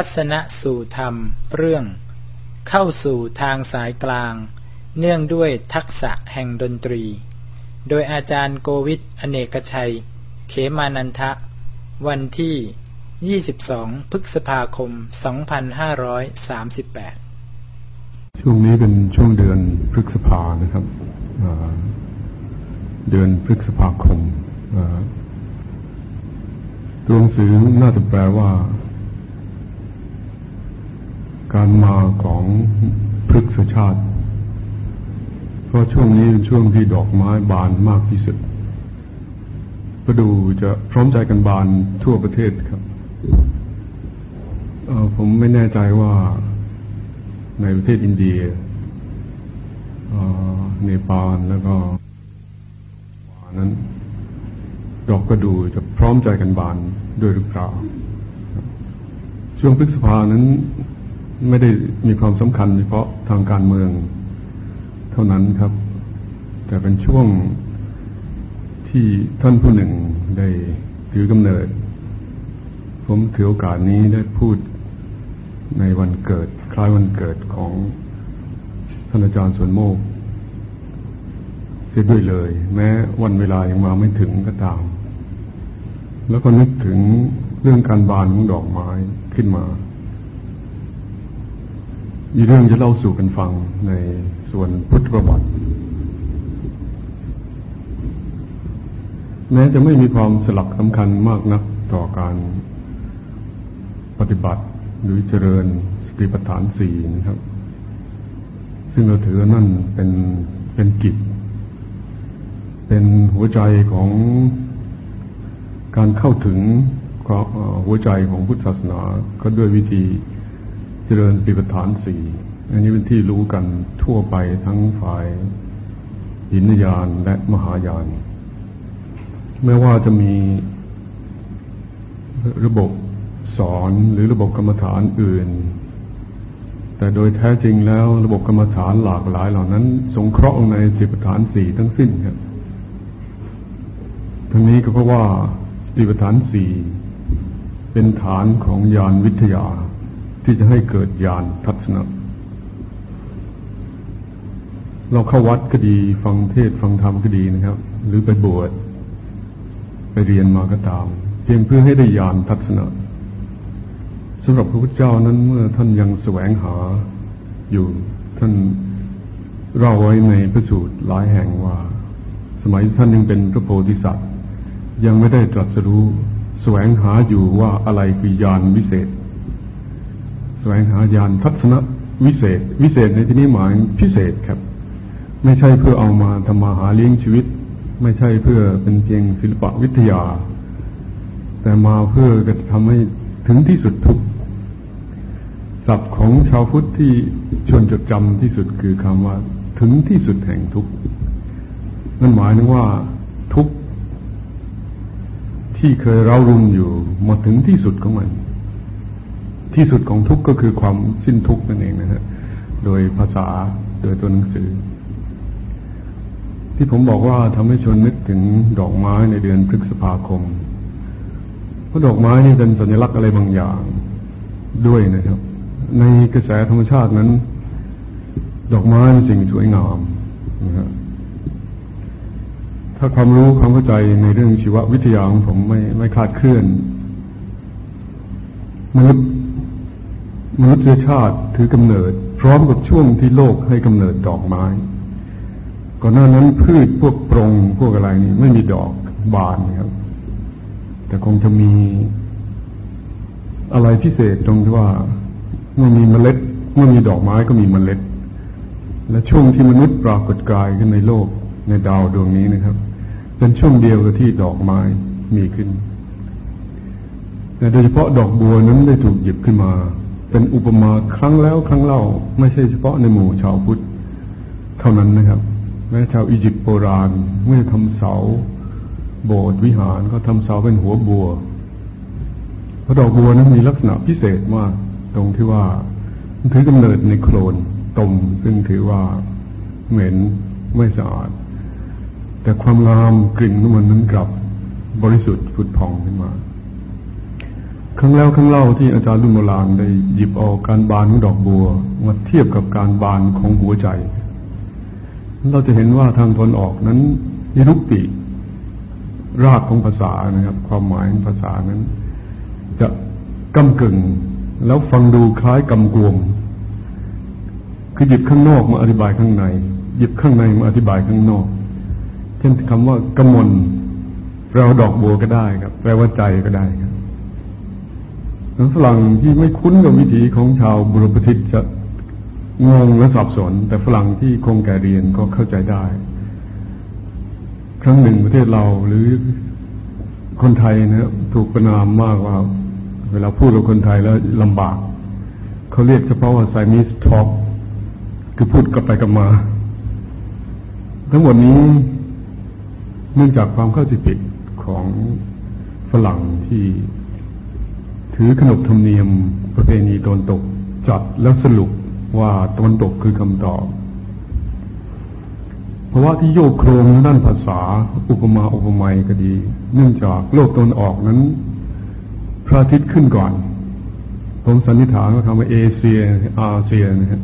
ทัศนสู่ธรรม เรื่อง เข้าสู่ทางสายกลาง เนื่องด้วยทักษะแห่งดนตรี โดยอาจารย์โกวิทอเนกชัย เขมานันทะ วันที่ 22 พฤษภาคม 2538 ช่วงนี้เป็นช่วงเดือนพฤษภานะครับ เดือนพฤษภาคมตัวหนังสือน่าจะแปลว่า การมาของพฤกษชาติ เพราะช่วงนี้เป็นช่วงที่ดอกไม้บานมากที่สุดก็ดูจะพร้อมใจกันบานทั่วประเทศครับ ผมไม่แน่ใจว่าในประเทศอินเดียเนปาลแล้วก็นั้น ดอกกระดูจะพร้อมใจกันบานด้วยหรือเปล่าช่วงพฤษภานั้น ไม่ได้มีความสำคัญเฉพาะทางการเมืองเท่านั้นครับ แต่เป็นช่วงที่ท่านผู้หนึ่งได้ถือกำเนิด ผมถือโอกาสนี้ได้พูดในวันเกิด คล้ายวันเกิดของท่านอาจารย์สวนโมกเสียด้วยเลย แม้วันเวลายังมาไม่ถึงก็ตาม แล้วก็นึกถึงเรื่องการบานของดอกไม้ขึ้นมา มีเรื่องจะเล่าสู่กันฟังในส่วนพุทธประวัติแม้จะไม่มีความสลักสำคัญมากนักต่อการปฏิบัติหรือเจริญสติปัฏฐานสี่นะครับ ซึ่งเราถือนั่นเป็นเป็นกิจ เป็นหัวใจของการเข้าถึงหัวใจของพุทธศาสนาก็ด้วยวิธี เจริญสติปฐานสี่อันนี้เป็นที่รู้กันทั่วไปทั้งฝ่ายหินยานและมหายาน ไม่ว่าจะมีระบบสอนหรือระบบกรรมฐานอื่น แต่โดยแท้จริงแล้วระบบกรรมฐานหลากหลายเหล่านั้น สงเคราะห์ในสิบฐานสี่ทั้งสิ้นครับทั้งนี้ก็เพราะว่าสติปัฏฐานสี่เป็นฐานของยานวิทยา ที่จะให้เกิดยานทัศนะเราเข้าวัดก็ดี ฟังเทศฟังธรรมก็ดีนะครับ หรือไปบวชไปเรียนมาก็ตาม เพียงเพื่อให้ได้ยานทัศนะสำหรับพระพุทธเจ้านั้นเมื่อท่านยังแสวงหาอยู่ท่านเล่าไว้ในพระสูตรหลายแห่งว่า สมัยท่านยังเป็นพระโพธิสัตว์ ยังไม่ได้ตรัสรู้แสวงหาอยู่ว่าอะไรคือยานวิเศษ แสวงหายานทัศนะวิเศษ วิเศษในที่นี้หมายพิเศษครับ ไม่ใช่เพื่อเอามาทำมาหาเลี้ยงชีวิต ไม่ใช่เพื่อเป็นเพียงศิลปวิทยา แต่มาเพื่อจะทำให้ถึงที่สุดทุกศัพท์ของชาวพุทธที่ชวนจดจำที่สุดคือคำว่า ถึงที่สุดแห่งทุกนั่นหมายถึงว่าทุกที่เคยเร้ารุมอยู่มาถึงที่สุดของมัน ที่สุดของทุกก็คือความสิ้นทุกนั่นเองนะฮะโดยภาษาโดยตัวหนังสือ ที่ผมบอกว่าทำให้ชวนนึกถึงดอกไม้ในเดือนพฤษภาคมเพราะดอกไม้นี่เป็นสัญลักษณ์อะไรบางอย่างด้วยนะครับ ในกระแสธรรมชาตินั้น ดอกไม้เป็นสิ่งสวยงามนะครับถ้าความรู้ความเข้าใจในเรื่องชีววิทยาของผมไม่ไม่คลาดเคลื่อนมนุษย์ มนุษยชาติถือกำเนิด พร้อมกับช่วงที่โลกให้กำเนิดดอกไม้ ก่อนหน้านั้นพืชพวกปรงพวกอะไรนี่ไม่มีดอกบานครับ แต่คงจะมีอะไรพิเศษตรงที่ว่าเมื่อมีเมล็ดเมื่อมีดอกไม้ก็มีเมล็ด และช่วงที่มนุษย์ปรากฏกายขึ้นในโลกในดาวดวงนี้นะครับ เป็นช่วงเดียวกับที่ดอกไม้มีขึ้นแต่โดยเฉพาะดอกบัวนั้นได้ถูกหยิบขึ้นมา เป็นอุปมาครั้งแล้วครั้งเล่า ไม่ใช่เฉพาะในหมู่ชาวพุทธเท่านั้นนะครับ แม้ชาวอียิปต์โบราณเมื่อทำเสา โบสถ์วิหารก็ทำเสาเป็นหัวบัวเพราะดอกบัวนั้นมีลักษณะพิเศษมากตรงที่ว่าถือกำเนิดในโคลนตมซึ่งถือว่าเหม็นไม่สะอาด แต่ความงามกลิ่นของมันนั้นกลับบริสุทธิ์ฟุดพองขึ้นมา ครั้งแล้วครั้งเล่าที่อาจารย์ลุงโบราณได้หยิบเอาการบานของดอกบัวมาเทียบกับการบานของหัวใจ เราจะเห็นว่าทางตนออกนั้นนิรุปติ รากของภาษานะครับ ความหมายของภาษานั้น จะกำกึ่งแล้วฟังดูคล้ายกำกวมคือหยิบข้างนอกมาอธิบายข้างใน หยิบข้างในมาอธิบายข้างนอก เช่นคำว่ากำมลแปลว่าดอกบัวก็ได้ครับ แปลว่าใจก็ได้ครับ ฝรั่งที่ไม่คุ้นกับวิถีของชาวบุรพทิศจะงงและสับสน แต่ฝรั่งที่คงแก่เรียนก็เข้าใจได้ ครั้งหนึ่งประเทศเราหรือคนไทยนะถูกประนามมากว่า เวลาพูดกับคนไทยแล้วลำบาก เขาเรียกเฉพาะว่าไซมิสท็อปคือพูดกลับไปกลับมา ทั้งหมดนี้เนื่องจากความเข้าใจผิดของฝรั่งที่ ถือขนบธรรมเนียมประเพณีตนตกจัดแล้วสรุปว่าตนตกคือคำตอบเพราะว่าที่โยกโครงด้านภาษาอุปมาอุปไมยก็ดี เนื่องจากโลกตนออกนั้น พระอาทิตย์ขึ้นก่อน ผมสันนิษฐานว่าคำว่าเอเชียอาเซียนะฮะ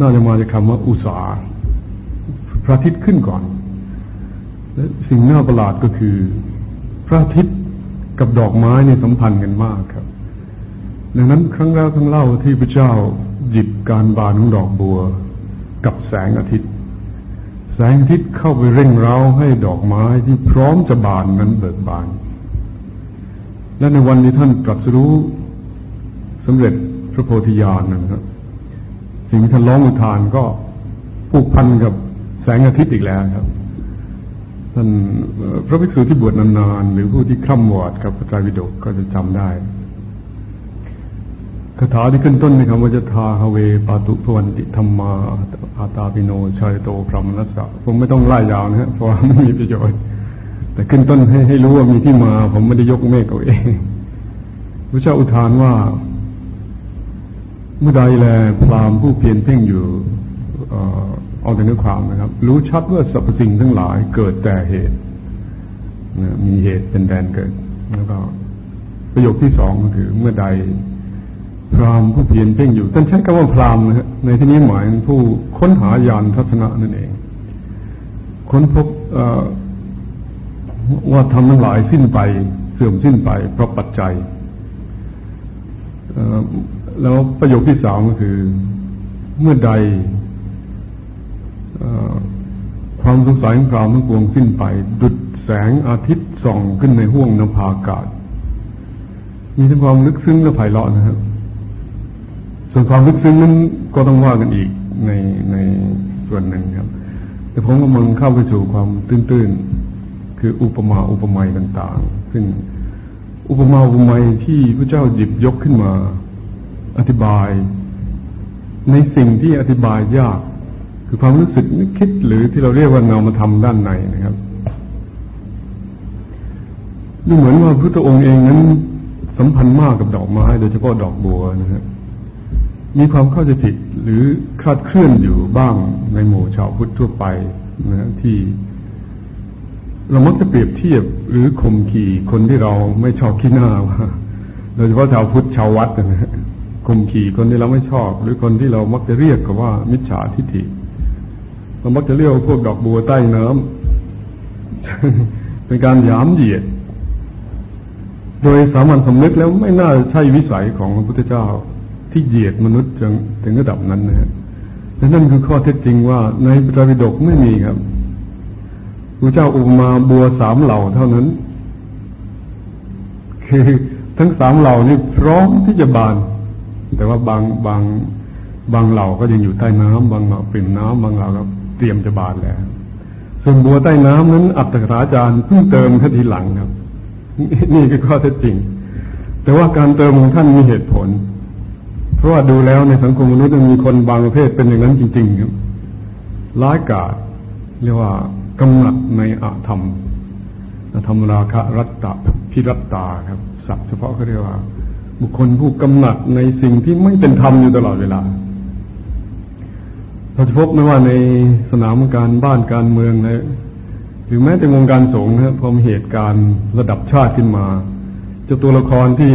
น่าจะมาจากคำว่าอุษาพระอาทิตย์ขึ้นก่อนและสิ่งน่าประหลาดก็คือ พระอาทิตย์กับดอกไม้เนี่ยสัมพันธ์กันมากครับ ดังนั้นครั้งแล้วครั้งเล่าที่พระเจ้าหยิบการบานของดอกบัว กับแสงอาทิตย์ แสงอาทิตย์เข้าไปเร่งเร้าให้ดอกไม้ที่พร้อมจะบานนั้นเบิกบาน และในวันที่ท่านตรัสรู้สำเร็จพระโพธิญาณนะครับสิ่งที่ท่านร้องอุทานก็ผูกพันกับแสงอาทิตย์อีกแล้วครับท่านพระภิกษุที่บวชนานๆหรือผู้ที่คร่ำวอดกับพระไตรปิฎกก็จะจำได้ คาถาที่ขึ้นต้นในคำว่าจะทาฮเวปาตุพวันติธรรมาอาตาปิโนชัยโตพรหมนัสสะผมไม่ต้องไล่ยาวนะฮะเพราะไม่มีประโยชน์แต่ขึ้นต้นให้ให้รู้ว่ามีที่มา ผมไม่ได้ยกเมฆเอาเองพระเจ้าอุทานว่า เมื่อใดแลพรามผู้เพียรเพ่งอยู่เอาแต่เนื้อความนะครับ รู้ชัดว่าสรรพสิ่งทั้งหลายเกิดแต่เหตุนะมีเหตุเป็นแดนเกิด แล้วก็ ประโยคที่สองก็คือเมื่อใด พรามผู้เพียรเพ่งอยู่ท่านใช้คำว่าพรามนะฮะในที่นี้หมายผู้ค้นหายานทัศนะนั่นเอง ค้นพบว่าทำทั้งหลายสิ้นไป เสื่อมสิ้นไป เพราะปัจจัยแล้วประโยคที่สามก็คือ เมื่อใดความสงสัยของพรามทั้งปวงสิ้นไป ดุดแสงอาทิตย์ส่องขึ้นในห้วงนภาอากาศ มีทั้งความลึกซึ้งและไพเราะนะครับ ส่วนความลึกซึ้งนั้นก็ต้องว่ากันอีกในในส่วนหนึ่งครับ แต่ผมกำลังเข้าไปสู่ความตื้นๆ คืออุปมาอุปไมยต่างๆ ซึ่งอุปมาอุปไมยที่พระเจ้าหยิบยกขึ้นมา อธิบาย ในสิ่งที่อธิบายยาก คือความรู้สึกนึกคิดหรือที่เราเรียกว่านามธรรมด้านในนะครับดูเหมือนว่าพระองค์เองนั้นสัมพันธ์มากกับดอกไม้ โดยเฉพาะดอกบัวนะฮะ มีความเข้าใจผิดหรือคลาดเคลื่อนอยู่บ้างในหมู่ชาวพุทธทั่วไปนะที่ เรามักจะเปรียบเทียบหรือข่มขี่คนที่เราไม่ชอบขี้หน้าว่าโดยเฉพาะชาวพุทธชาววัดนะฮะข่มขี่คนที่เราไม่ชอบ หรือคนที่เรามักจะเรียกกันว่า มิจฉาทิฏฐิเรามักจะเรียกพวกดอกบัวใต้น้ำเป็นการหยามเหยียด โดยสามัญสำนึกแล้วไม่น่าใช่วิสัยของพระพุทธเจ้า ที่เหยียดมนุษย์จงถึงระดับนั้นนะฮะและนั่นคือข้อเท็จจริงว่าในพระไตรปิฎกไม่มีครับพระเจ้าอุมาบัวสามเหล่าเท่านั้น คือทั้งสามเหล่านี้พร้อมที่จะบาน แต่ว่าบางบางบางเหล่าก็ยังอยู่ใต้น้ำบางเหล่าปริ่มน้ำบางเหล่าก็เตรียมจะบานแล้ว ส่วนบัวใต้น้ำนั้น อัตถราจารย์เพิ่งเติมแค่ทีหลังครับ นี่คือข้อเท็จจริง แต่ว่าการเติมของท่านมีเหตุผล เพราะว่าดูแล้วในสังคมมนุษย์มีคนบางประเภทเป็นอย่างนั้นจริงๆครับร้ายกาจเรียกว่ากำหนัดในอาธรรมธรรมราคะรัตตะพิรัตตาครับศัพท์เฉพาะเขาเรียกว่า บุคคลผู้กำหนัดในสิ่งที่ไม่เป็นธรรมอยู่ตลอดเวลาเราจะพบไม่ว่าในสนามการบ้านการเมืองนะหรือแม้แต่วงการสงฆ์นะพอมีเหตุการณ์ระดับชาติขึ้นมาจะตัวละครที่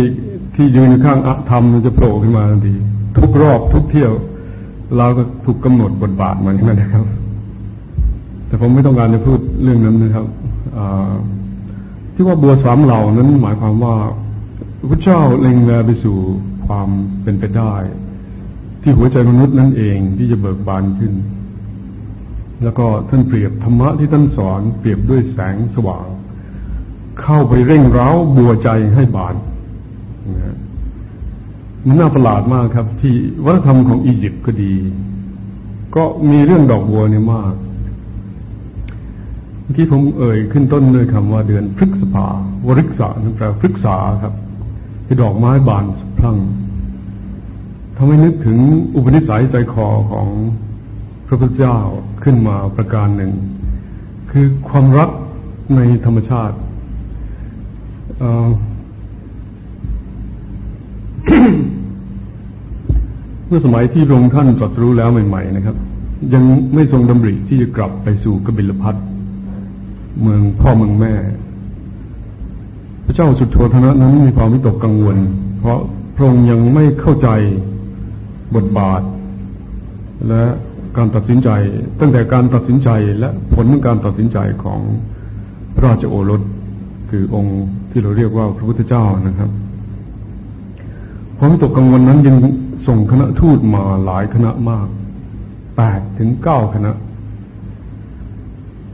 ที่ยืนข้างอักธรรมจะโผล่ขึ้นมาทันทีทุกรอบทุกเที่ยว เราก็ถูกกำหนดบทบาทมันนั่นนะครับ แต่ผมไม่ต้องการจะพูดเรื่องนั้นนะครับที่ว่าบัวสามเหล่านั้นหมายความว่าพระเจ้าเล็งแลไปสู่ความเป็นไปได้ ที่หัวใจมนุษย์นั่นเองที่จะเบิกบานขึ้น แล้วก็ท่านเปรียบธรรมะที่ท่านสอนเปรียบด้วยแสงสว่าง เข้าไปเร่งเร้าบัวใจให้บาน น่าประหลาดมากครับ ที่วัฒนธรรมของอียิปต์ก็ดี ก็มีเรื่องดอกบัวเนี่ยมาก เมื่อกี้ผมเอ่ยขึ้นต้นด้วยคำว่าเดือนพฤษภาวริกษานั่นแปลพฤกษาครับที่ดอกไม้บานสะพรั่งทำให้นึกถึงอุปนิสัยใจคอของพระพุทธเจ้าขึ้นมาประการหนึ่ง คือความรักในธรรมชาติเมื่อสมัยที่พระองค์ท่านตรัสรู้แล้วใหม่ๆนะครับ ยังไม่ทรงดำริที่จะกลับไปสู่กบิลพัทเมืองพ่อเมืองแม่ พระเจ้าสุดโทธนะนั้นมีความวิตกกังวล เพราะพระองค์ยังไม่เข้าใจบทบาท และการตัดสินใจ ตั้งแต่การตัดสินใจและผลของการตัดสินใจของพระราชโอรสคือองค์ที่เราเรียกว่าพระพุทธเจ้านะครับความวิตกกังวลนั้นยัง ส่งคณะทูตมาหลายคณะมากแปดถึงเก้าคณะ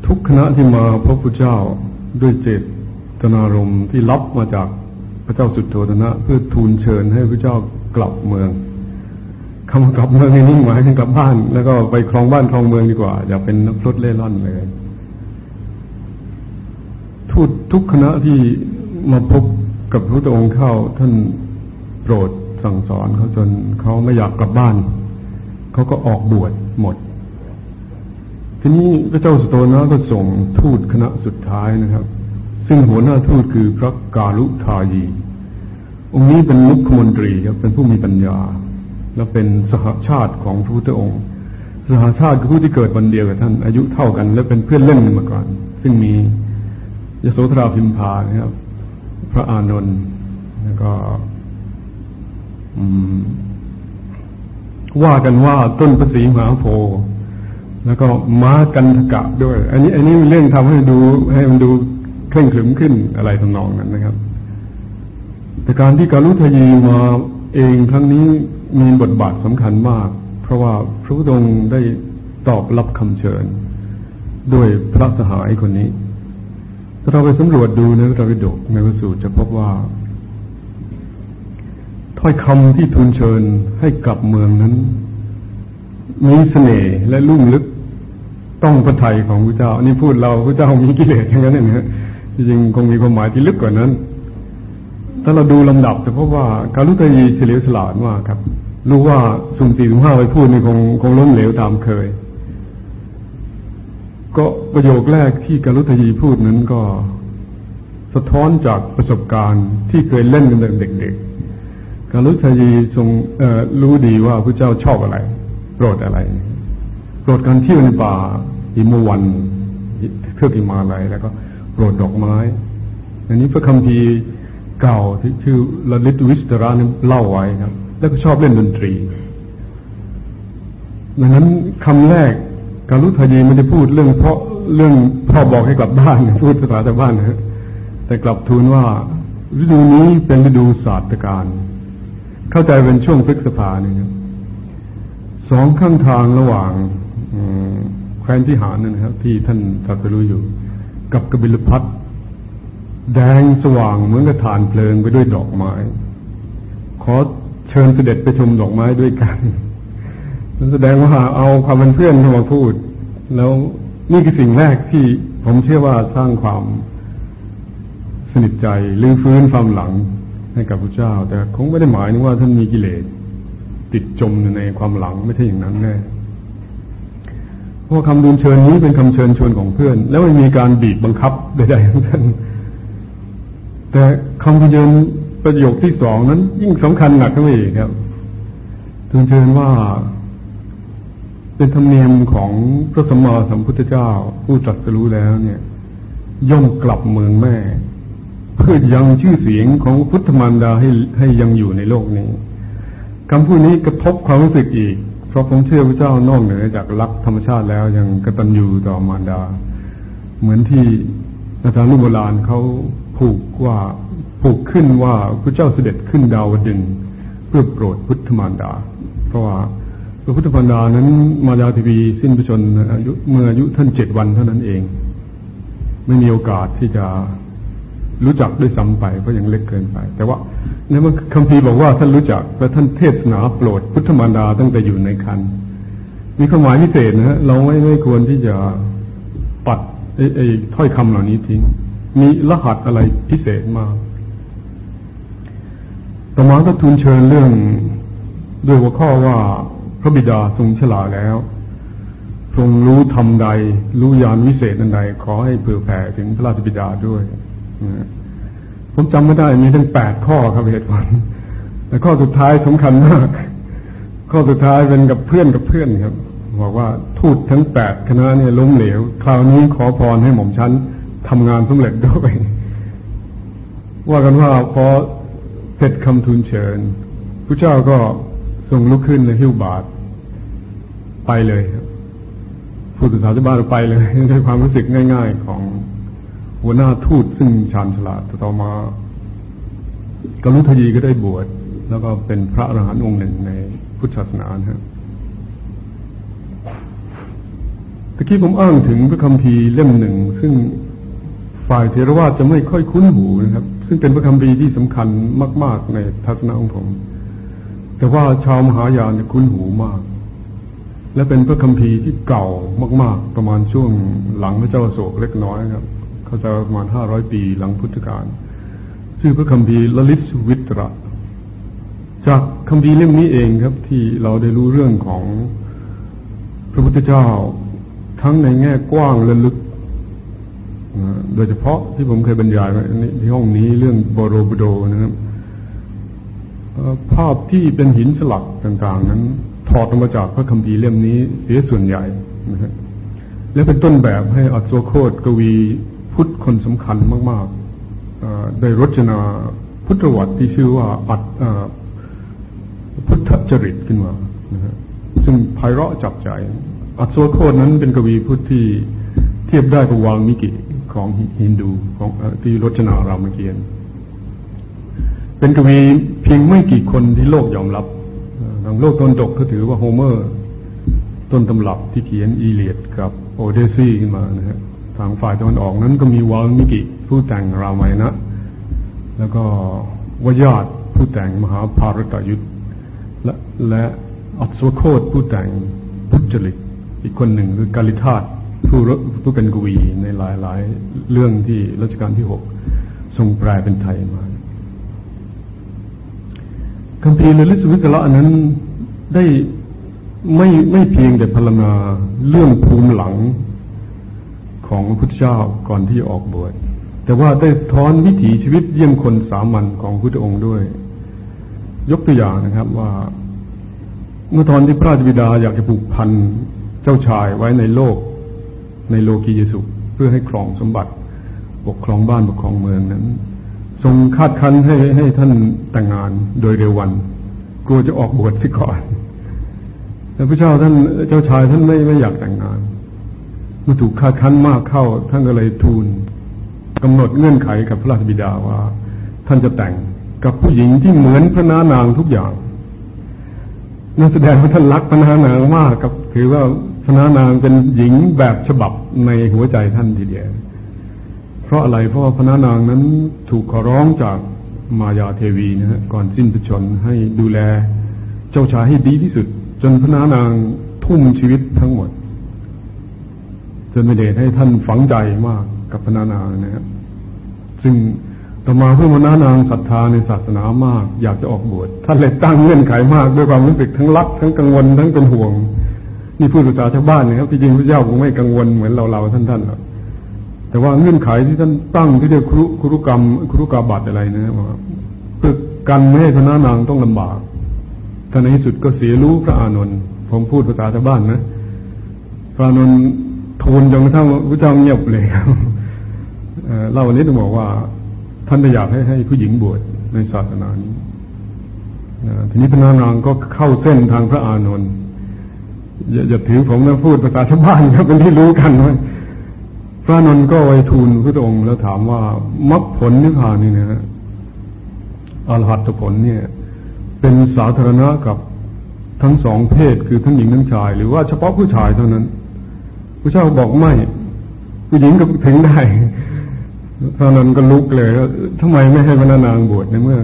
ทุกคณะที่มาพบพระเจ้าด้วยเจตนารมณ์ที่รับมาจากพระเจ้าสุดโทธนะเพื่อทูลเชิญให้พระเจ้ากลับเมืองคำกลับเมืองให้นิ่งหมายถึงกลับบ้าน แล้วก็ไปครองบ้านครองเมืองดีกว่า อย่าเป็นนักพลดเล่ร่อนเลยทูตทุกคณะที่มาพบกับพระองค์เข้าท่านโปรด สั่งสอนเขาจนเขาไม่อยากกลับบ้าน เขาก็ออกบวชหมด ทีนี้พระเจ้าสโตนะก็ส่งทูตคณะสุดท้ายนะครับ ซึ่งหัวหน้าทูตคือพระกาลุทายี องค์นี้เป็นมุขมนตรีครับเป็นผู้มีปัญญา และเป็นสหชาติของพระพุทธองค์สหชาติคือผู้ที่เกิดวันเดียวกับท่านอายุเท่ากัน และเป็นเพื่อนเล่นกันมาก่อน ซึ่งมียโสธราพิมพานะครับ พระอานนท์แล้วก็ ว่ากันว่าต้นพระศรีมหาโพธิ์แล้วก็ม้ากันทกะด้วย อันนี้ อันนี้เรื่องทำให้ดู ให้มันดูเคร่งขรึมขึ้นอะไรทำนองนั้นนะครับ แต่การที่การุทยีมาเองครั้งนี้มีบทบาทสำคัญมาก เพราะว่าพระพุทธองค์ได้ตอบรับคำเชิญ ด้วยพระสหายคนนี้ ถ้าเราไปสำรวจดูในพระวิดกในพระสูตรจะพบว่า ถ้อยคำที่ทูลเชิญให้กลับเมืองนั้นมีเสน่ห์และลุ่มลึกต้องพระทัยของพระเจ้า อันี่พูดเราพระเจ้ามีกิเลสอย่างนั้นเนะจริงคงมีความหมายที่ลึกกว่านั้น ถ้าเราดูลำดับจะพบว่าการลุตยีเฉลียวฉลาดมากครับ รู้ว่าสุ่มสี่สุ่มห้าไปพูดนี่คงคงล้มเหลวตามเคย ก็ประโยคแรกที่การุตยีพูดนั้นก็ สะท้อนจากประสบการณ์ที่เคยเล่นกันตั้งเด็กๆ การลุตยีทรงรู้ดีว่าพระเจ้าชอบอะไร โปรดอะไร โปรดการเที่ยวในป่าหิมวันเทือกหิมาลัยแล้วก็โปรดดอกไม้ อันนี้พระคัมภีร์เก่าที่ชื่อลลิตวิสตรานี่เล่าไว้ครับ แล้วก็ชอบเล่นดนตรีดังนั้นคำแรกการุทายีไม่ได้พูดเรื่องเพราะเรื่องพ่อบอกให้กลับบ้านพูดภาษาชาวบ้านนะแต่กลับทูลว่าฤดูนี้เป็นฤดูศาสตร์การ เข้าใจเป็นช่วงพฤษภาเนี่ยสองข้างทางระหว่างแคว้นที่หานั่นครับ ที่ท่านตัดรู้อยู่ กับกบิลพัทแดงสว่างเหมือนกับฐานเพลิงไปด้วยดอกไม้ ขอเชิญเสด็จไปชมดอกไม้ด้วยกันนั่นแสดงว่าเอาความเป็นเพื่อนเข้ามาพูด แล้วนี่คือสิ่งแรกที่ผมเชื่อว่าสร้างความสนิทใจลือฟื้นความหลัง ให้กับพระเจ้า แต่คงไม่ได้หมายนึกว่าท่านมีกิเลสติดจมในความหลังไม่ใช่อย่างนั้นแน่เพราะคำดูเชิญนี้เป็นคำเชิญชวนของเพื่อน แล้วไม่มีการบีบบังคับใดๆทั้งนั้นแต่คำเชิญประโยคที่สองนั้น ยิ่งสำคัญหนักขึ้นไปอีกครับทูเชิญว่าเป็นธรรมเนียมของพระสมมาสัมพุทธเจ้า ผู้ตรัสรู้แล้วเนี่ย ย่อมกลับเมืองแม่ เพื่อยังชื่อเสียงของพุทธมารดาให้ให้ยังอยู่ในโลกนี้คำพูดนี้กระทบความรู้สึกอีก เพราะผมเชื่อพระเจ้านอกเหนือจากรักธรรมชาติแล้วยังกตัญญูต่อมารดา เหมือนที่อาจารย์ลุโบราณเขาผูกว่าผูกขึ้นว่าพระเจ้าเสด็จขึ้นดาวดึงเพื่อโปรดพุทธมารดา เพราะว่าพระพุทธมารดานั้นมารดาทีวีสิ้นพระชนอายุเมื่ออายุท่านเจ็ดวันเท่านั้นเอง ไม่มีโอกาสที่จะ รู้จักด้วยซ้ำไปเพราะยังเล็กเกินไป แต่ว่าในเมื่อคำพีบอกว่าท่านรู้จักและท่านเทศนาโปรดพุทธมารดาตั้งแต่อยู่ในคันมีความหมายพิเศษนะฮะเราไม่ไม่ควรที่จะปัดไอ้ถ้อยคำเหล่านี้ทิ้ง มีรหัสอะไรพิเศษมากต่อมาก็ทูลเชิญเรื่องด้วยหัวข้อว่าพระบิดาทรงฉลาแล้วทรงรู้ทำใด รู้ยานวิเศษอันใด ขอให้เผื่อแผ่ถึงพระราชบิดาด้วย ผมจำไม่ได้มีทั้งแปดข้อครับเหตุผลแต่ข้อสุดท้ายสำคัญมาก ข้อสุดท้ายเป็นกับเพื่อนกับเพื่อนครับ บอกว่าทูตทั้งแปดคณะเนี่ยล้มเหลว คราวนี้ขอพรให้หม่อมชั้นทำงานสำเร็จด้วยว่ากันว่าพอเสร็จคำทูลเชิญพระเจ้าก็ทรงลุกขึ้นในหิ้วบาท ไปเลยครับผู้สื่อสารบ้านไปเลยด้วยความรู้สึกง่าย ๆ ของ หัวหน้าทูตซึ่งชาญฉลาดต่อมากรุทยีก็ได้บวชแล้วก็เป็นพระอรหันต์องค์หนึ่งในพุทธศาสนาครับตะกี้ผมอ้างถึงพระคัมภีร์เล่มหนึ่ง ซึ่งฝ่ายเทรวาจะไม่ค่อยคุ้นหูนะครับ ซึ่งเป็นพระคัมภีร์ที่สำคัญมาก ๆ ในทัศนะของผม แต่ว่าชาวมหายานคุ้นหูมาก และเป็นพระคัมภีร์ที่เก่ามาก ๆ ประมาณช่วงหลังพระเจ้าโศกเล็กน้อยครับ เขาจะประมาณห้าร้อยปีหลังพุทธกาลชื่อพระคัมภีร์ลลิสวิตระ จากคัมภีร์เล่มนี้เองครับที่เราได้รู้เรื่องของพระพุทธเจ้าทั้งในแง่กว้างและลึก โดยเฉพาะที่ผมเคยบรรยายไว้ที่ห้องนี้เรื่องบโรบโดนะครับภาพที่เป็นหินสลักต่างๆ นั้น ถอดออกมาจากพระคัมภีร์เล่มนี้เสียส่วนใหญ่นะครับและเป็นต้นแบบให้อัศวโคตกวี พุทธคนสำคัญมากๆได้รจนาพุทธวัตรที่ชื่อว่าอัตพุทธจริตขึ้นมานะซึ่งไพเราะจับใจ อัศวโคตนั้นเป็นกวีพุทธที่เทียบได้กับวางมิกิของฮินดูของที่รจนารามเกียรติเป็นกวีเพียงไม่กี่คนที่โลกยอมรับทางโลกตนดกก็ถือว่าโฮเมอร์ ต้นตำรับที่เขียนอีเลียดกับโอเดซีขึ้นมานะฮะ ทางฝ่ายตะวันออกนั้นก็มีวาลมิกิผู้แต่งรามายณะแล้วก็วยาตผู้แต่งมหาภารตยุทธและและอัศวโคตผู้แต่งพุทธจริตอีกคนหนึ่งคือกาลิธาตผู้ผู้เป็นกวีในหลายๆเรื่องที่รัชกาลที่หกทรงแปลเป็นไทยมาคำพีเลลิสวิกละนั้นได้ไม่ไม่เพียงแต่พรรณนาเรื่องภูมิหลัง ของพระพุทธเจ้าก่อนที่ออกบวชแต่ว่าได้ท้อนวิถีชีวิตเยี่ยมคนสามัญของพระองค์ด้วย ยกตัวอย่างนะครับว่าเมื่อตอนที่พระราชบิดาอยากจะผูกพันเจ้าชายไว้ในโลก ในโลกียสุเพื่อให้ครองสมบัติ ปกครองบ้านปกครองเมืองนั้น ทรงคาดคันให้ให้ท่านแต่งงานโดยเร็ววัน กลัวจะออกบวชสิก่อนแต่พระเจ้าท่านเจ้าชายท่านไม่ไม่อยากแต่งงาน มื่อถูกคาดคั้นมากเข้า ท่านก็เลยทูลกำหนดเงื่อนไขกับพระราชบิดาว่า ท่านจะแต่งกับผู้หญิงที่เหมือนพระนานางทุกอย่างนั่นแสดงว่าท่านรักพระนานางมากกับถือว่าพระนานางเป็นหญิงแบบฉบับในหัวใจท่านทีเดียวเพราะอะไรเพราะว่าพระนานางนั้นถูกขอร้องจากมายาเทวีนะฮะก่อนสิ้นพระชนให้ดูแล เจ้าชายให้ดีที่สุด จนพระนานางทุ่มชีวิตทั้งหมด นไม่เดชให้ท่านฝังใจมากกับพนานางนะครับซึ่งต่อมาเพื่อพนานางศรัทธาในศาสนามาก อยากจะออกบวชท่านเลยตั้งเงื่อนไขมาก ด้วยความรู้สึกทั้งรักทั้งกังวลทั้งเป็นห่วง นี่พูดภาษาชาวบ้านนะครับที่จริงพระเจ้าคงไม่กังวลเหมือนเราเราท่านท่านหรอกแต่ว่าเงื่อนไขที่ท่านตั้งที่เรียกครุครุกรรมครุกาบัตอะไรนะว่าเพื่อกันไม่ให้พนานางต้องลำบากท่านในที่สุดก็เสียรู้พระอานนท์ผมพูดภาษาชาวบ้านนะพระอานนท์ ทูลจนกระทั่งพระเจ้าเงียบเลยเล่าวันนี้ต้องบอกว่า ท่านไม่อยากให้ให้ผู้หญิงบวชในศาสนานี้ทีนี้พระนางก็เข้าเส้นทางพระอานนท์อย่าอย่าถือผมนะพูดภาษาชาวบ้านครับเป็นที่รู้กันว่าพระนนท์ก็ไวทูลพระองค์แล้วถามว่ามรรคผลนิพพานนี่นะฮะอรหัตผลเนี่ย เป็นสาธารณะกับทั้งสองเพศคือทั้งหญิงทั้งชาย หรือว่าเฉพาะผู้ชายเท่านั้น ระเจ้าบอกไม่ผู้หญิงก็ถึงได้พระนนท์ก็ลุกเลยทำไมไม่ให้พระนางบวชในเมื่อ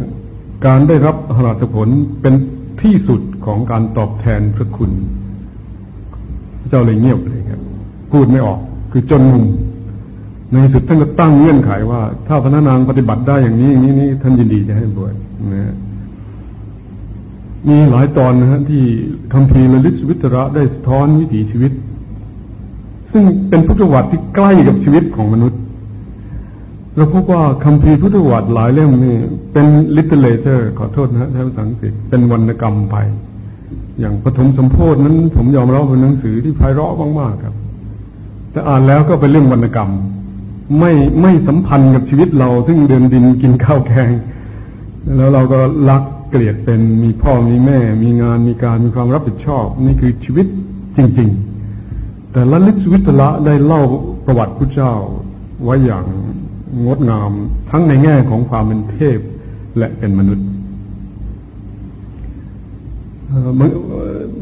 การได้รับอรหัตผลเป็นที่สุดของการตอบแทนพระคุณ พระเจ้าเลยเงียบเลยครับ พูดไม่ออก คือจนมุมในสุดท่านก็ตั้งเงื่อนไขว่า ถ้าพระนางปฏิบัติได้อย่างนี้อย่างนี้นี่ท่านยินดีจะให้บวชนะมีหลายตอนนะฮะที่คัมภีร์ลลิตวิสตระได้สะท้อนวิถีชีวิต ซึ่งเป็นพุทธวัตรที่ใกล้กับชีวิตของมนุษย์ เราพบว่าคัมภีร์พุทธวัตรหลายเล่มนี่เป็น literature ขอโทษนะใช้ภาษาอังกฤษเป็นวรรณกรรมไป อย่างปฐมสมโพธินั้นผมยอมรับเป็นหนังสือที่ไพเราะมากๆครับ แต่อ่านแล้วก็เป็นเรื่องวรรณกรรม ไม่ไม่สัมพันธ์กับชีวิตเรา ซึ่งเดินดินกินข้าวแกงแล้วเราก็รักเกลียดเป็นมีพ่อมีแม่ มีงานมีการมีความรับผิดชอบ นี่คือชีวิตจริง ๆ แต่ละลิศวิทละได้เล่าประวัติพระเจ้าไว้อย่างงดงามทั้งในแง่ของความเป็นเทพและเป็นมนุษย์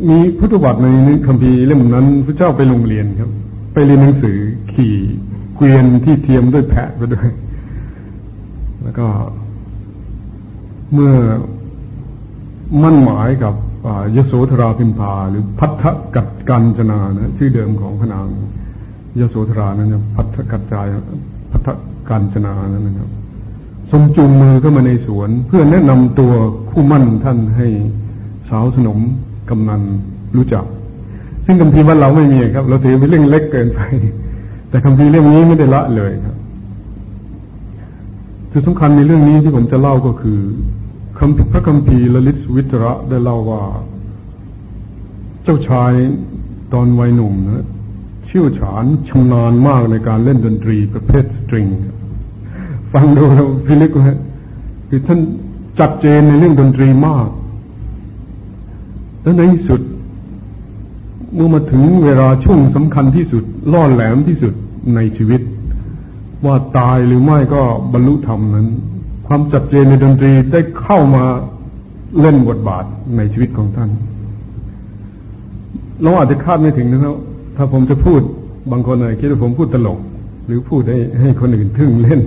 มีพุทธวัตรในคัมภีร์เล่มนั้นพระเจ้าไปโรงเรียนครับ ไปเรียนหนังสือขี่เกวียนที่เทียมด้วยแพะไปด้วย แล้วก็เมื่อมั่นหมายกับ ยโสธราพิมพา หรือพัทธกัดกันจนานะชื่อเดิมของพระนางยโสธรานั้นพัทธกัจจายพัทธกันจนานั้นนะครับทรงจูงมือเข้ามาในสวน เพื่อแนะนำตัวคู่มั่นท่านให้สาวสนมกำนันรู้จัก ซึ่งคำพีว่าเราไม่มีครับ เราถือเป็นเรื่องเล็กเกินไป แต่คำพีเรื่องนี้ไม่ได้ละเลยครับจุดสำคัญในเรื่องนี้ที่ผมจะเล่าก็คือ พระคัมภีร์ละลิศวิตระได้เล่าว่า เจ้าชายตอนวัยหนุ่มนะเชี่ยวชาญชำนาญมากในการเล่นดนตรีประเภทสตริง ฟังดูเราพิลึกฮะคือท่านจัดเจนในเรื่องดนตรีมาก แล้วในที่สุด เมื่อมาถึงเวลาช่วงสำคัญที่สุด ล่อแหลมที่สุดในชีวิต ว่าตายหรือไม่ก็บรรลุธรรมนั้น ความจัดเจนในดนตรีได้เข้ามาเล่นบทบาทในชีวิตของท่าน เราอาจจะคาดไม่ถึงนะครับ ถ้าผมจะพูดบางคนอาจคิดว่าผมพูดตลก หรือพูดให้ให้คนอื่นทึ่งเล่น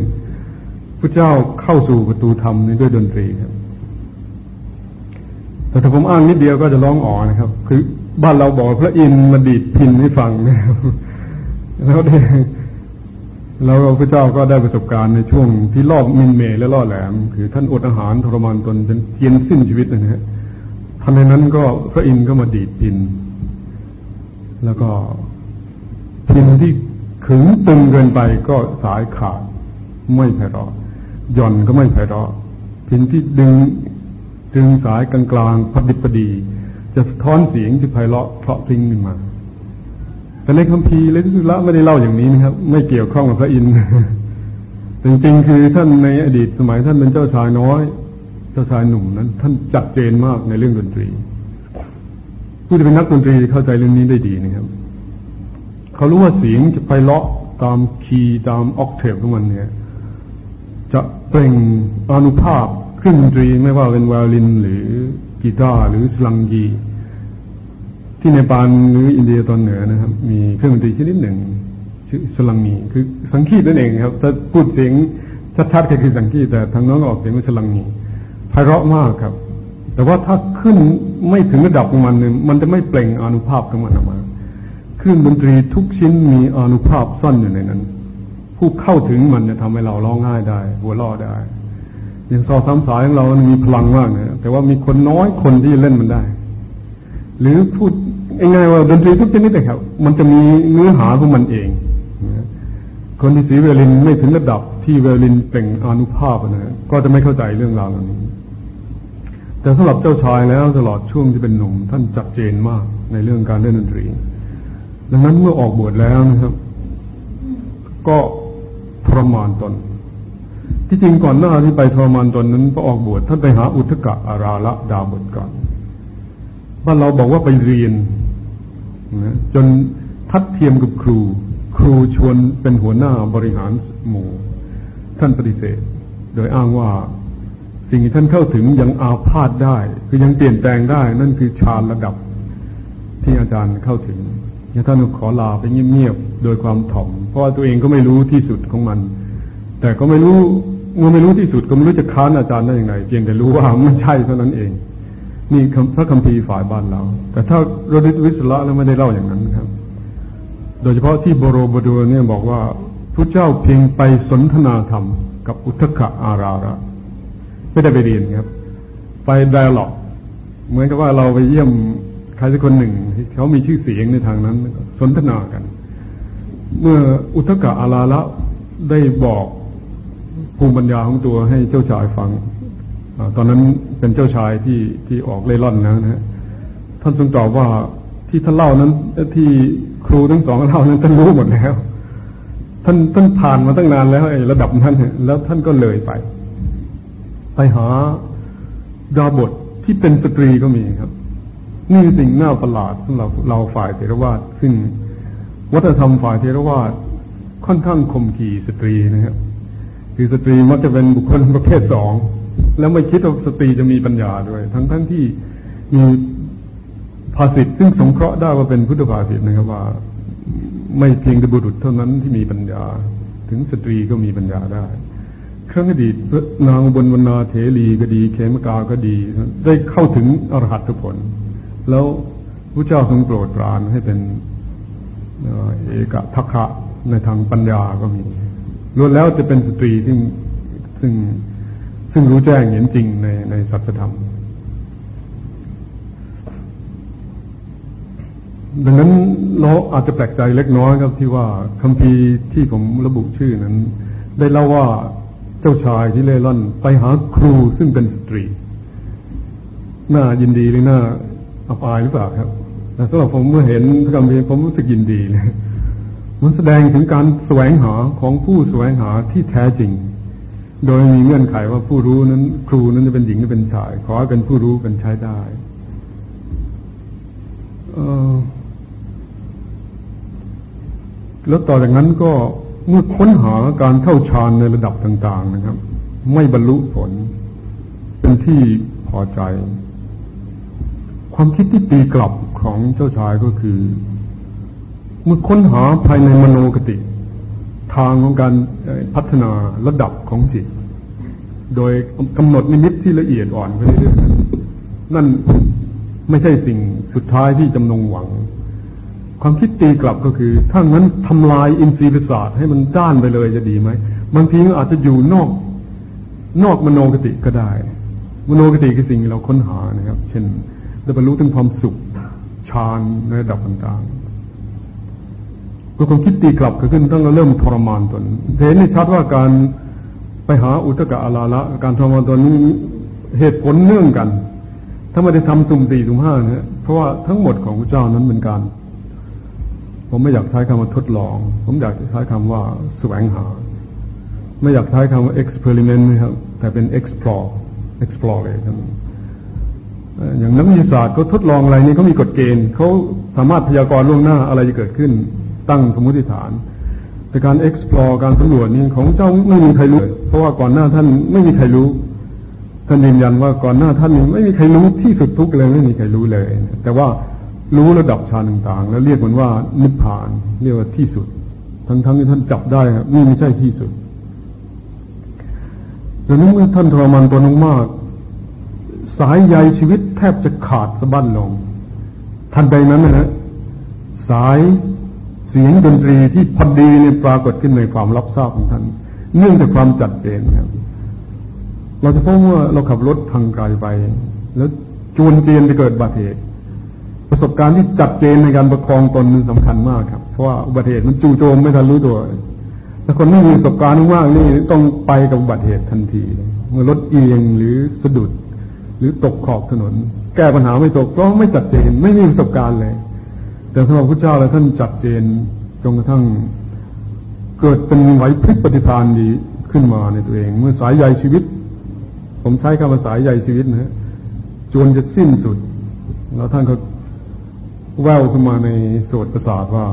พระเจ้าเข้าสู่ประตูธรรมนี้ด้วยดนตรีครับ แต่ถ้าผมอ้างนิดเดียวก็จะร้องอ๋อนะครับ คือบ้านเราบอกพระอินทร์มาดีดพินให้ฟังนะครับแล้วได้ แล้วพระเจ้าก็ได้ประสบการณ์ในช่วงที่รอบมินเมและล่อแหลม คือท่านอดอาหารทรมานตนจนเย็นสิ้นชีวิตนะฮะทันในนั้นก็พระอินทร์ก็มาดีดพิน แล้วก็พินที่ขึงตึงเกินไปก็สายขาดไม่ไพเราะหย่อนก็ไม่ไพเราะพินที่ดึงดึงสายกลางๆพอดิบพอดี จะสะท้อนเสียงที่ไพเราะเพราะพริ้งขึ้นมา แต่ในคัมภีร์เลสุละไม่ได้เล่าอย่างนี้นะครับ ไม่เกี่ยวข้องกับพระอินทร์จริงๆคือท่านในอดีตสมัยท่านเป็นเจ้าชายน้อย เจ้าชายหนุ่มนั้น ท่านจัดเจนมากในเรื่องดนตรี ผู้ที่เป็นนักดนตรีเข้าใจเรื่องนี้ได้ดีนะครับ เขารู้ว่าเสียงจะไปเลาะตามคีย์ตามออกเทปของมันเนี่ย จะเปล่งอนุภาพเครื่องดนตรีไม่ว่าเป็นไวโอลินหรือกีตาร์หรือสลังกี ที่ในปานหรืออินเดียตอนเหนือนะครับ มีเครื่องดนตรีชนิดหนึ่ง ชื่อสลังมีคือสังคีตนั่นเองครับถ้าพูดเสียงชัดๆก็คือสังคีตแต่ทางน้องออกเสียงว่าสลังมีไพเราะมากครับ แต่ว่าถ้าขึ้นไม่ถึงระดับของมันเนี่ยมันจะไม่เปล่งอนุภาพของมันออกมาเครื่องดนตรีทุกชิ้นมีอนุภาพซ่อนอยู่ในนั้น ผู้เข้าถึงมันจะทำให้เราร้องไห้ได้ หัวเราะได้อย่างซอสามสายของเรา มีพลังมากนะแต่ว่ามีคนน้อยคนที่เล่นมันได้ หรือพูด ง่ายว่าดนตรีทุกชนิดนะครับ มันจะมีเนื้อหาของมันเองคนที่สีเวลินไม่ถึงระดับที่เวลินเปล่งอนุภาพนะก็จะไม่เข้าใจเรื่องราวเหล่านี้ แต่สำหรับเจ้าชายแล้วตลอดช่วงที่เป็นหนุ่ม ท่านจัดเจนมากในเรื่องการเล่นดนตรี ดังนั้นเมื่อออกบวชแล้วนะครับ ก็ทรมานตน ที่จริงก่อนหน้าที่ไปทรมานตนนั้นพอออกบวชท่านไปหาอุทกะอาราละดาบทก่อนบ้านเราบอกว่าไปเรียน จนทัดเทียมกับครู ครูชวนเป็นหัวหน้าบริหารหมู่ ท่านปฏิเสธ โดยอ้างว่าสิ่งที่ท่านเข้าถึงยังอาพาธได้ คือยังเปลี่ยนแปลงได้ นั่นคือฌานระดับที่อาจารย์เข้าถึงท่านขอลาไปเงียบๆโดยความถ่อม เพราะว่าตัวเองก็ไม่รู้ที่สุดของมัน แต่ก็ไม่รู้เมื่อไม่รู้ที่สุดก็ไม่รู้จะค้านอาจารย์ได้อยังไงเพียงแต่รู้ว่าไม่ใช่เท่านั้นเอง นี่พระคัมภีร์ฝ่ายบ้านเรา แต่ถ้าโรดิวิสละแล้วไม่ได้เล่าอย่างนั้นครับ โดยเฉพาะที่โบโรบดูเนี่ยบอกว่าพระเจ้าเพียงไปสนทนาธรรม กับอุทกะอาราระไม่ได้ไปเรียนครับ ไปไดอะล็อกเหมือนกับว่าเราไปเยี่ยมใครสักคนหนึ่งเขามีชื่อเสียงในทางนั้น สนทนากัน เมื่ออุทกะอาราระได้บอกภูมิปัญญาของตัวให้เจ้าชายฟัง ตอนนั้นเป็นเจ้าชายที่ที่ออกเล่ร่อนนะนะฮะท่านทรงตอบว่าที่ท่านเล่านั้นที่ครูทั้งสองเล่านั้นท่านรู้หมดแล้ว ท่านท่านผ่านมาตั้งนานแล้วไอ้ระดับนั้นแล้วท่านก็เลยไป ไปหาดาบทที่เป็นสตรีก็มีครับ นี่สิ่งน่าประหลาดสำหรับเราฝ่ายเทรวาสซึ่งวัฒนธรรมฝ่ายเทรวาสค่อนข้างข่มขีสตรีนะครับคือสตรีมักจะเป็นบุคคลประเภทสอง แล้วไม่คิดว่าสตรีจะมีปัญญาด้วย ทั้งทั้งที่มีภาษิตซึ่งสงเคราะห์ได้ว่าเป็นพุทธภาษิตนะครับว่า ไม่เพียงแต่บุรุษเท่านั้นที่มีปัญญา ถึงสตรีก็มีปัญญาได้ครั้งอดีตนางบนวนาเถรีก็ดี เขมกาก็ดี ได้เข้าถึงอรหัตผล แล้วพระเจ้าทรงโปรดปรานให้เป็นเอกทักษะในทางปัญญาก็มีล้วนแล้วจะเป็นสตรีที่ซึ่ง ซึ่งรู้แจ้งเห็นจริงในในสัจธรรม ดังนั้นเราอาจจะแปลกใจเล็กน้อยครับที่ว่าคัมภีร์ที่ผมระบุชื่อนั้น ได้เล่าว่าเจ้าชายที่เล่ร่อนไปหาครูซึ่งเป็นสตรี น่ายินดีหรือน่าอับอายหรือเปล่าครับแต่สำหรับผมเมื่อเห็นพระคัมภีร์ผมรู้สึกยินดีเลยมันแสดงถึงการแสวงหาของผู้แสวงหาที่แท้จริง โดยมีเงื่อนไขว่าผู้รู้นั้น ครูนั้นจะเป็นหญิงหรือเป็นชาย ขอให้เป็นผู้รู้กันใช้ได้แล้วต่อจากนั้นก็เมื่อค้นหาการเข้าฌานในระดับต่าง ๆ นะครับ ไม่บรรลุผล เป็นที่พอใจ ความคิดที่ตีกลับของเจ้าชายก็คือ เมื่อค้นหาภายในมโนกติ ทางของการพัฒนาระดับของจิต โดยกำหนดนิมิตที่ละเอียดอ่อนไปเรื่อยๆนั่นไม่ใช่สิ่งสุดท้ายที่จำนงหวัง ความคิดตีกลับก็คือ ถ้างั้นทำลายอินทรีย์ประสาทให้มันด้านไปเลยจะดีไหมบางทีอาจจะอยู่นอกนอกมโนกติก็ได้ มโนกติคือสิ่งที่เราค้นหานะครับ เช่นได้บรรลุถึงความสุขฌานในระดับต่างๆ ก็คงคิดตีกลับขึ้นตั้งแต่เริ่มทรมานตนเห็นได้ชัดว่าการไปหาอุตกะอาลาละการทรมานตนนี้เหตุผลเนื่องกัน ถ้าไม่ได้ทำสุ่มสี่สุ่มห้าเนี่ยเพราะว่าทั้งหมดของพระเจ้านั้นเป็นการผมไม่อยากใช้คำว่าทดลอง ผมอยากใช้คำว่าแสวงหา ไม่อยากใช้คำว่า experiment นะครับ แต่เป็น explore explore เลยครับอย่างนักวิทยาศาสตร์เขาทดลองอะไรนี่เขามีกฎเกณฑ์เขาสามารถพยากรณ์ล่วงหน้าอะไรจะเกิดขึ้น ตั้งสมมติฐานแต่การ explore การสำรวจนี้ของเจ้าไม่มีใครรู้ เพราะว่าก่อนหน้าท่านไม่มีใครรู้ท่านยืนยันว่าก่อนหน้าท่านไม่มีใครรู้ที่สุดทุกเลยไม่มีใครรู้เลย แต่ว่ารู้ระดับฌาต่างๆ แล้วเรียกมันว่านิพพาน เรียกว่าที่สุด ทั้งๆที่ท่านจับได้ครับนี่ไม่ใช่ที่สุดดังนั้นเมื่อท่านทรมานตัวน้องมากสายใยชีวิตแทบจะขาดสะบั้นลง ทันใดนั้นนะฮะสาย เสียงดนตรีที่พอดีเนี่ยปรากฏขึ้นในความรับทราบของท่านเนื่องจากความจัดเจนครับ เราจะพบว่าเราขับรถทางไกลไป แล้วจวนเจียนไปเกิดอุบัติเหตุประสบการณ์ที่จัดเจนในการประคองตนสำคัญมากครับ เพราะว่าอุบัติเหตุมันจู่โจมไม่ทันรู้ตัวแต่คนไม่มีประสบการณ์มากนี่ต้องไปกับอุบัติเหตุทันที เมื่อรถเอียงหรือสะดุด หรือตกขอบถนน แก้ปัญหาไม่ตกเพราะไม่จัดเจนไม่มีประสบการณ์เลย แต่สำหรับพระเจ้าแล้วท่านจัดเจนจนกระทั่งเกิดเป็นไหวพริบปฏิภาณดีขึ้นมาในตัวเอง เมื่อสายใยชีวิต ผมใช้คำว่าสายใยชีวิตนะฮะจนจะสิ้นสุด แล้วท่านก็แววขึ้นมาในโสตประสาทว่า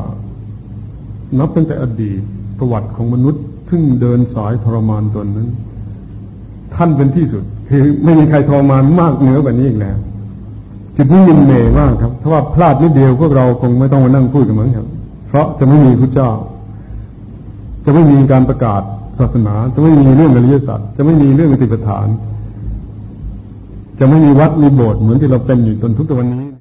นับตั้งแต่อดีตประวัติของมนุษย์ซึ่งเดินสายทรมานตนนั้น ท่านเป็นที่สุดคือไม่มีใครทรมานมากเหนือกว่านี้อีกแล้ว จุดนี้ยินเมย์มากครับถ้าว่าพลาดนิดเดียวพวกเราคงไม่ต้องมานั่งพูดกันมั้งครับ เพราะจะไม่มีพระเจ้า จะไม่มีการประกาศศาสนา จะไม่มีเรื่องอริยสัจจะไม่มีเรื่องอติปฐาน จะไม่มีวัดมีโบสถ์เหมือนที่เราเป็นอยู่จนทุกวันนี้